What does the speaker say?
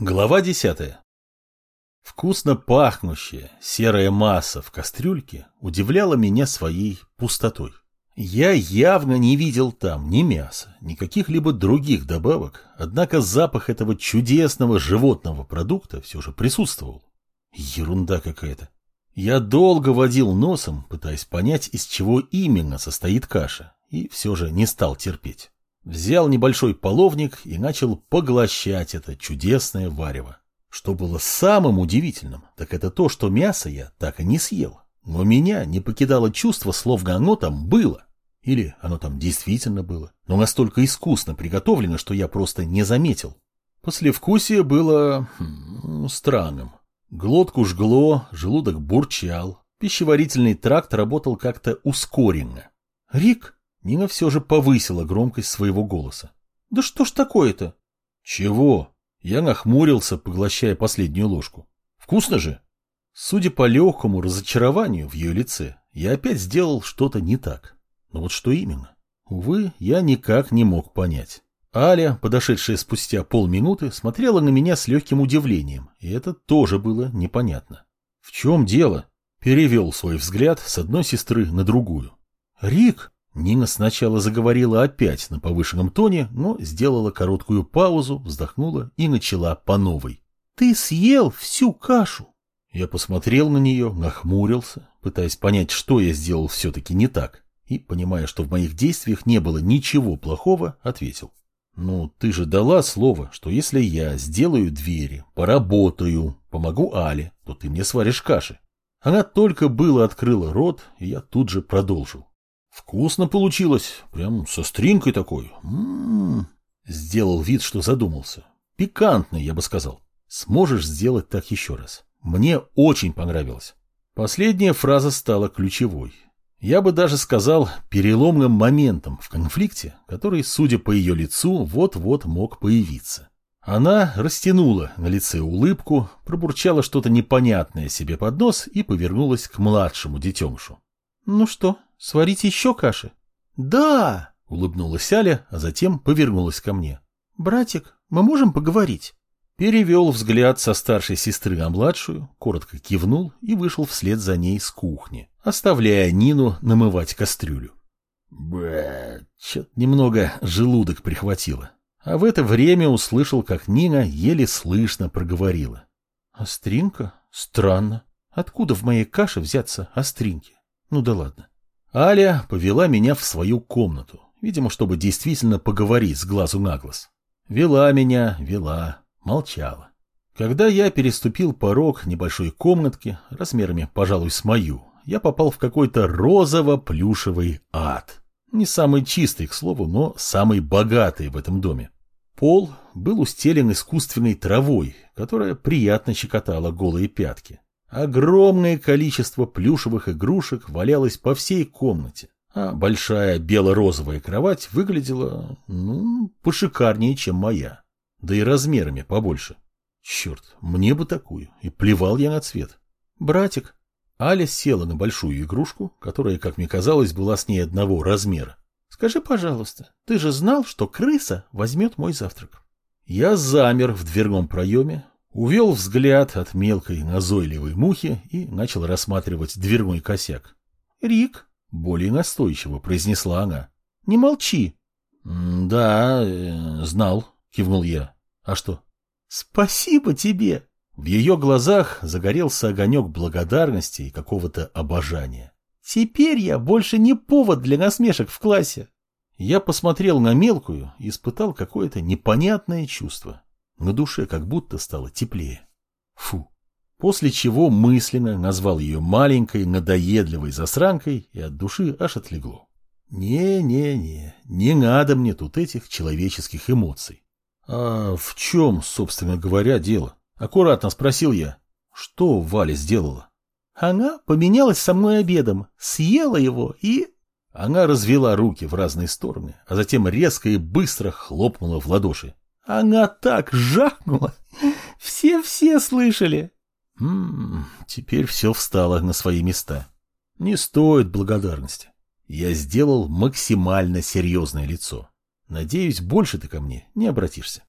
Глава десятая. Вкусно пахнущая серая масса в кастрюльке удивляла меня своей пустотой. Я явно не видел там ни мяса, ни каких-либо других добавок, однако запах этого чудесного животного продукта все же присутствовал. Ерунда какая-то. Я долго водил носом, пытаясь понять, из чего именно состоит каша, и все же не стал терпеть. Взял небольшой половник и начал поглощать это чудесное варево. Что было самым удивительным, так это то, что мясо я так и не съел. Но меня не покидало чувство, словно оно там было. Или оно там действительно было, но настолько искусно приготовлено, что я просто не заметил. Послевкусие было хм, странным. Глотку жгло, желудок бурчал, пищеварительный тракт работал как-то ускоренно. «Рик!» Нина все же повысила громкость своего голоса. «Да что ж такое-то?» «Чего?» Я нахмурился, поглощая последнюю ложку. «Вкусно же?» Судя по легкому разочарованию в ее лице, я опять сделал что-то не так. Но вот что именно? Увы, я никак не мог понять. Аля, подошедшая спустя полминуты, смотрела на меня с легким удивлением, и это тоже было непонятно. «В чем дело?» Перевел свой взгляд с одной сестры на другую. «Рик!» Нина сначала заговорила опять на повышенном тоне, но сделала короткую паузу, вздохнула и начала по новой. «Ты съел всю кашу!» Я посмотрел на нее, нахмурился, пытаясь понять, что я сделал все-таки не так, и, понимая, что в моих действиях не было ничего плохого, ответил. «Ну, ты же дала слово, что если я сделаю двери, поработаю, помогу Але, то ты мне сваришь каши». Она только было открыла рот, и я тут же продолжил. Вкусно получилось, прям со стринкой такой. М -м -м. Сделал вид, что задумался. Пикантный, я бы сказал. Сможешь сделать так еще раз. Мне очень понравилось. Последняя фраза стала ключевой. Я бы даже сказал переломным моментом в конфликте, который, судя по ее лицу, вот-вот мог появиться. Она растянула на лице улыбку, пробурчала что-то непонятное себе под нос и повернулась к младшему детенышу. «Ну что, сварить еще каши?» «Да!» — улыбнулась Аля, а затем повернулась ко мне. «Братик, мы можем поговорить?» Перевел взгляд со старшей сестры на младшую, коротко кивнул и вышел вслед за ней с кухни, оставляя Нину намывать кастрюлю. Бэ, чё-то немного желудок прихватило. А в это время услышал, как Нина еле слышно проговорила. «Остринка? Странно. Откуда в моей каше взяться остринки?» Ну да ладно. Аля повела меня в свою комнату, видимо, чтобы действительно поговорить с глазу на глаз. Вела меня, вела, молчала. Когда я переступил порог небольшой комнатки, размерами, пожалуй, с мою, я попал в какой-то розово-плюшевый ад. Не самый чистый, к слову, но самый богатый в этом доме. Пол был устелен искусственной травой, которая приятно щекотала голые пятки. Огромное количество плюшевых игрушек валялось по всей комнате, а большая бело-розовая кровать выглядела, ну, пошикарнее, чем моя, да и размерами побольше. Черт, мне бы такую, и плевал я на цвет. Братик, Аля села на большую игрушку, которая, как мне казалось, была с ней одного размера. Скажи, пожалуйста, ты же знал, что крыса возьмет мой завтрак? Я замер в дверном проеме, Увел взгляд от мелкой назойливой мухи и начал рассматривать дверной косяк. «Рик», — более настойчиво произнесла она, — «не молчи». «Да, э, знал», — кивнул я. «А что?» «Спасибо тебе!» В ее глазах загорелся огонек благодарности и какого-то обожания. «Теперь я больше не повод для насмешек в классе». Я посмотрел на мелкую и испытал какое-то непонятное чувство. На душе как будто стало теплее. Фу. После чего мысленно назвал ее маленькой, надоедливой засранкой и от души аж отлегло. Не-не-не, не надо мне тут этих человеческих эмоций. А в чем, собственно говоря, дело? Аккуратно спросил я. Что Валя сделала? Она поменялась со мной обедом, съела его и... Она развела руки в разные стороны, а затем резко и быстро хлопнула в ладоши. Она так жахнула. Все-все слышали. М теперь все встало на свои места. Не стоит благодарности. Я сделал максимально серьезное лицо. Надеюсь, больше ты ко мне не обратишься.